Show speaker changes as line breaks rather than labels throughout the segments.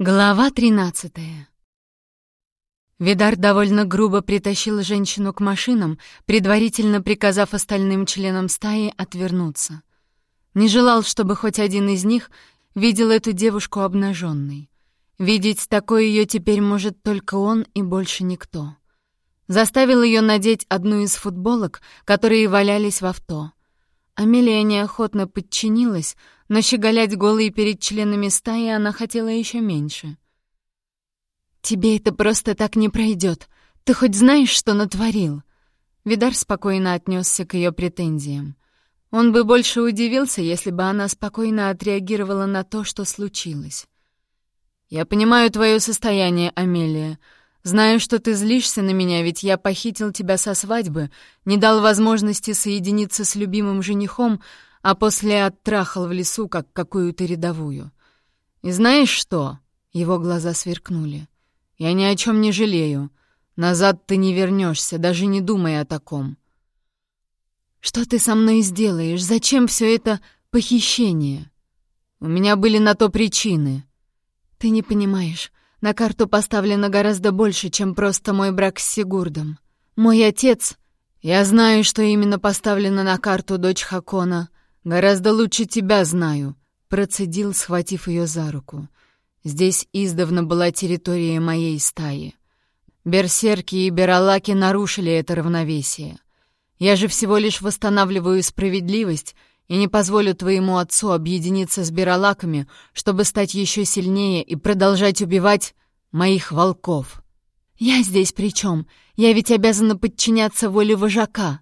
Глава 13 Видар довольно грубо притащил женщину к машинам, предварительно приказав остальным членам стаи отвернуться. Не желал, чтобы хоть один из них видел эту девушку обнаженной. Видеть такое ее теперь может только он и больше никто. Заставил ее надеть одну из футболок, которые валялись в авто. Амелия неохотно подчинилась, но щеголять голой перед членами стаи она хотела еще меньше. «Тебе это просто так не пройдет. Ты хоть знаешь, что натворил?» Видар спокойно отнесся к ее претензиям. Он бы больше удивился, если бы она спокойно отреагировала на то, что случилось. «Я понимаю твое состояние, Амелия. Знаю, что ты злишься на меня, ведь я похитил тебя со свадьбы, не дал возможности соединиться с любимым женихом, а после оттрахал в лесу, как какую-то рядовую. И знаешь что?» Его глаза сверкнули. «Я ни о чем не жалею. Назад ты не вернешься, даже не думай о таком». «Что ты со мной сделаешь? Зачем все это похищение?» «У меня были на то причины». «Ты не понимаешь. На карту поставлено гораздо больше, чем просто мой брак с Сигурдом. Мой отец...» «Я знаю, что именно поставлено на карту дочь Хакона. «Гораздо лучше тебя знаю», — процедил, схватив ее за руку. «Здесь издавна была территория моей стаи. Берсерки и Бералаки нарушили это равновесие. Я же всего лишь восстанавливаю справедливость и не позволю твоему отцу объединиться с Бералаками, чтобы стать еще сильнее и продолжать убивать моих волков». «Я здесь при чем? Я ведь обязана подчиняться воле вожака»,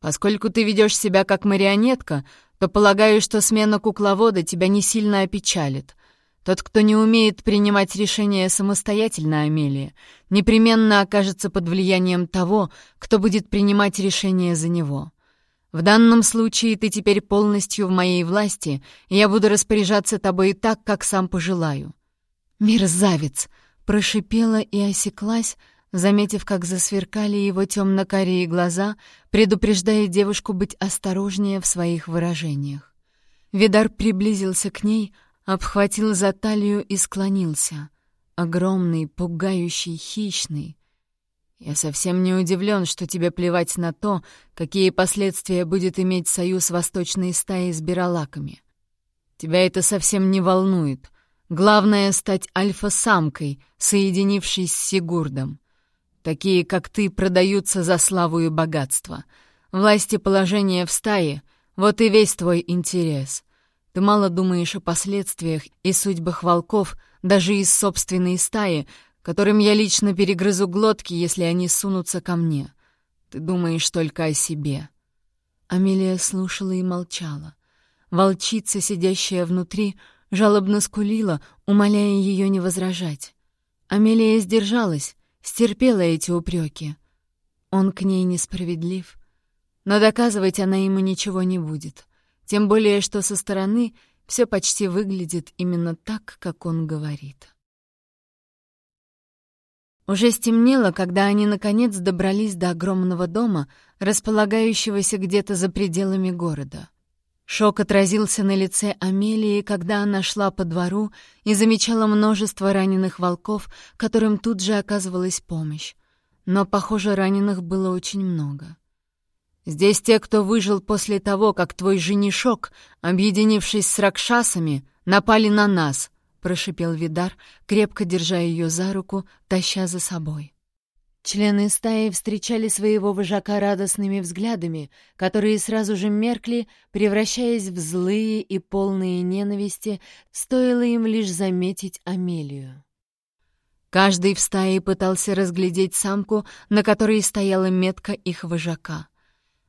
Поскольку ты ведешь себя как марионетка, то полагаю, что смена кукловода тебя не сильно опечалит. Тот, кто не умеет принимать решения самостоятельно, Амелия, непременно окажется под влиянием того, кто будет принимать решения за него. В данном случае ты теперь полностью в моей власти, и я буду распоряжаться тобой так, как сам пожелаю». «Мерзавец!» — прошипела и осеклась, заметив, как засверкали его темно-карие глаза, предупреждая девушку быть осторожнее в своих выражениях. Видар приблизился к ней, обхватил за талию и склонился. Огромный, пугающий, хищный. «Я совсем не удивлен, что тебе плевать на то, какие последствия будет иметь союз восточной стаи с биролаками. Тебя это совсем не волнует. Главное — стать альфа-самкой, соединившись с Сигурдом. Такие, как ты, продаются за славу и богатство. Власть и положение в стае — вот и весь твой интерес. Ты мало думаешь о последствиях и судьбах волков, даже из собственной стаи, которым я лично перегрызу глотки, если они сунутся ко мне. Ты думаешь только о себе». Амелия слушала и молчала. Волчица, сидящая внутри, жалобно скулила, умоляя ее не возражать. Амелия сдержалась, стерпела эти упреки. Он к ней несправедлив. Но доказывать она ему ничего не будет. Тем более, что со стороны все почти выглядит именно так, как он говорит. Уже стемнело, когда они наконец добрались до огромного дома, располагающегося где-то за пределами города. Шок отразился на лице Амелии, когда она шла по двору и замечала множество раненых волков, которым тут же оказывалась помощь. Но, похоже, раненых было очень много. «Здесь те, кто выжил после того, как твой женишок, объединившись с ракшасами, напали на нас», — прошипел Видар, крепко держа ее за руку, таща за собой. Члены стаи встречали своего вожака радостными взглядами, которые сразу же меркли, превращаясь в злые и полные ненависти, стоило им лишь заметить Амелию. Каждый в стае пытался разглядеть самку, на которой стояла метка их вожака.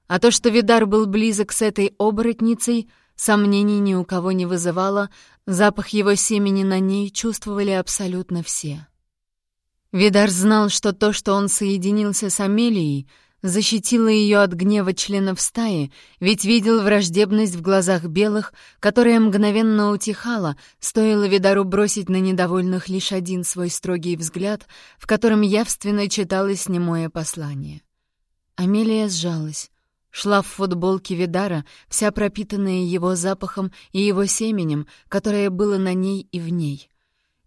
А то, что Видар был близок с этой оборотницей, сомнений ни у кого не вызывало, запах его семени на ней чувствовали абсолютно все. Видар знал, что то, что он соединился с Амелией, защитило ее от гнева членов стаи, ведь видел враждебность в глазах белых, которая мгновенно утихала, стоило Видару бросить на недовольных лишь один свой строгий взгляд, в котором явственно читалось немое послание. Амелия сжалась. Шла в футболке Видара, вся пропитанная его запахом и его семенем, которое было на ней и в ней.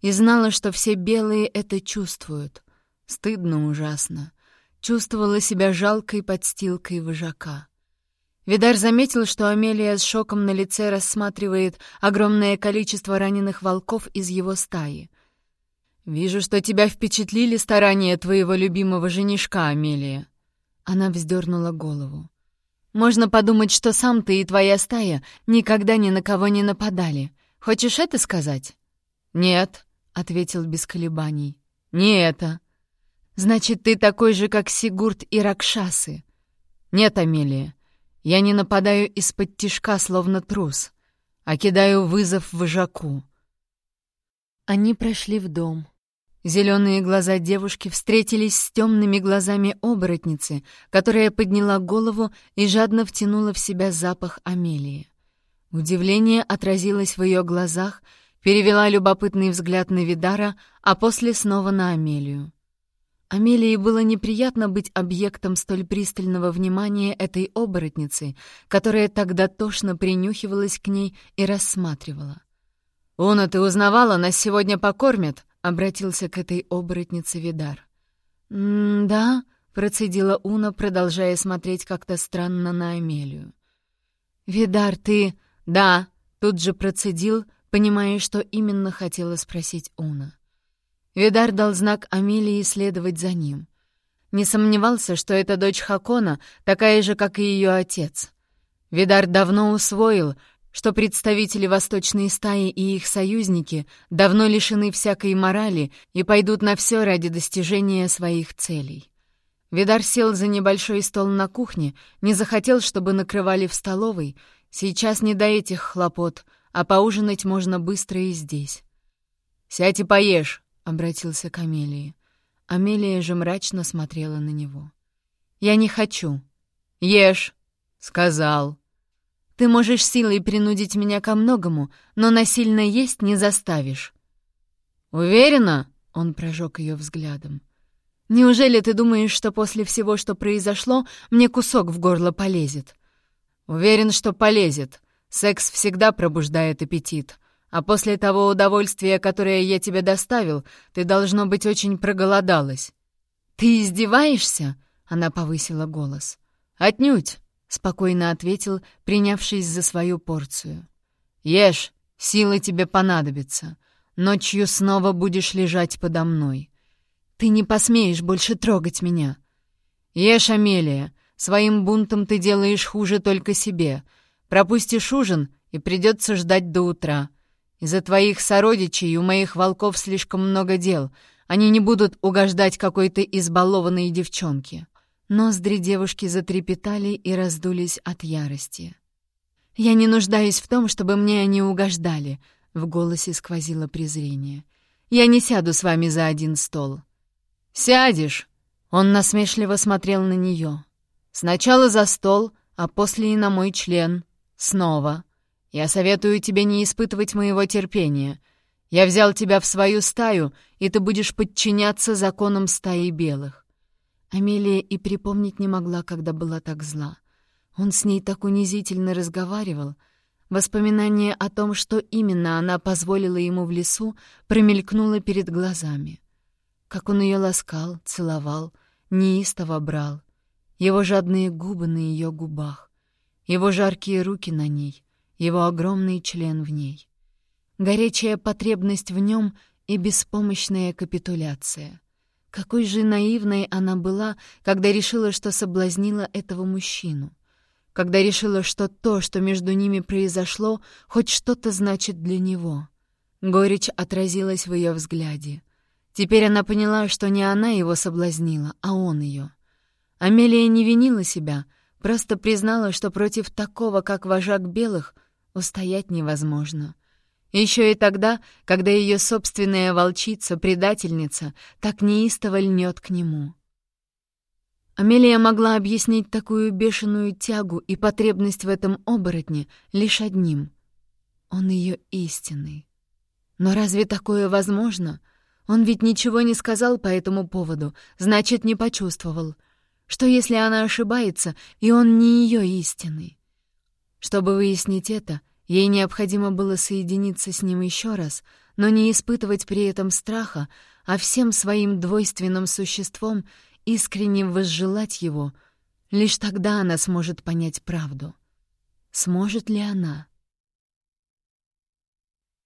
и знала, что все белые это чувствуют. Стыдно ужасно. Чувствовала себя жалкой подстилкой вожака. Видар заметил, что Амелия с шоком на лице рассматривает огромное количество раненых волков из его стаи. «Вижу, что тебя впечатлили старания твоего любимого женишка, Амелия». Она вздернула голову. «Можно подумать, что сам ты и твоя стая никогда ни на кого не нападали. Хочешь это сказать?» «Нет», — ответил без колебаний. «Не это». «Значит, ты такой же, как Сигурд и Ракшасы?» «Нет, Амелия, я не нападаю из-под тишка, словно трус, а кидаю вызов вожаку». Они прошли в дом. Зеленые глаза девушки встретились с темными глазами оборотницы, которая подняла голову и жадно втянула в себя запах Амелии. Удивление отразилось в ее глазах, перевела любопытный взгляд на Видара, а после снова на Амелию. Амелии было неприятно быть объектом столь пристального внимания этой оборотницы, которая тогда тошно принюхивалась к ней и рассматривала. «Уна, ты узнавала, нас сегодня покормят?» Обратился к этой оборотнице Видар. «Да», — процедила Уна, продолжая смотреть как-то странно на Амелию. «Видар, ты...» «Да», — тут же процедил, понимая, что именно хотела спросить Уна. Видар дал знак Амелии следовать за ним. Не сомневался, что эта дочь Хакона такая же, как и ее отец. Видар давно усвоил, что представители восточной стаи и их союзники давно лишены всякой морали и пойдут на все ради достижения своих целей. Видар сел за небольшой стол на кухне, не захотел, чтобы накрывали в столовой. Сейчас не до этих хлопот, а поужинать можно быстро и здесь. «Сядь и поешь», — обратился к Амелии. Амелия же мрачно смотрела на него. «Я не хочу». «Ешь», — сказал. Ты можешь силой принудить меня ко многому, но насильно есть не заставишь». «Уверена?» — он прожег ее взглядом. «Неужели ты думаешь, что после всего, что произошло, мне кусок в горло полезет?» «Уверен, что полезет. Секс всегда пробуждает аппетит. А после того удовольствия, которое я тебе доставил, ты, должно быть, очень проголодалась». «Ты издеваешься?» — она повысила голос. «Отнюдь. — спокойно ответил, принявшись за свою порцию. «Ешь, силы тебе понадобятся. Ночью снова будешь лежать подо мной. Ты не посмеешь больше трогать меня. Ешь, Амелия, своим бунтом ты делаешь хуже только себе. Пропустишь ужин, и придется ждать до утра. Из-за твоих сородичей у моих волков слишком много дел. Они не будут угождать какой-то избалованной девчонке». Ноздри девушки затрепетали и раздулись от ярости. «Я не нуждаюсь в том, чтобы мне они угождали», — в голосе сквозило презрение. «Я не сяду с вами за один стол». «Сядешь!» — он насмешливо смотрел на нее. «Сначала за стол, а после и на мой член. Снова. Я советую тебе не испытывать моего терпения. Я взял тебя в свою стаю, и ты будешь подчиняться законам стаи белых. Амелия и припомнить не могла, когда была так зла. Он с ней так унизительно разговаривал. Воспоминание о том, что именно она позволила ему в лесу, промелькнуло перед глазами. Как он ее ласкал, целовал, неистово брал. Его жадные губы на ее губах, его жаркие руки на ней, его огромный член в ней. Горячая потребность в нем и беспомощная капитуляция — какой же наивной она была, когда решила, что соблазнила этого мужчину. Когда решила, что то, что между ними произошло, хоть что-то значит для него. Горечь отразилась в ее взгляде. Теперь она поняла, что не она его соблазнила, а он ее. Амелия не винила себя, просто признала, что против такого, как вожак белых, устоять невозможно — еще и тогда, когда ее собственная волчица, предательница, так неистово льнет к нему. Амелия могла объяснить такую бешеную тягу и потребность в этом оборотне лишь одним — он ее истинный. Но разве такое возможно? Он ведь ничего не сказал по этому поводу, значит, не почувствовал. Что если она ошибается, и он не ее истинный? Чтобы выяснить это — Ей необходимо было соединиться с ним еще раз, но не испытывать при этом страха, а всем своим двойственным существом искренне возжелать его, лишь тогда она сможет понять правду. Сможет ли она?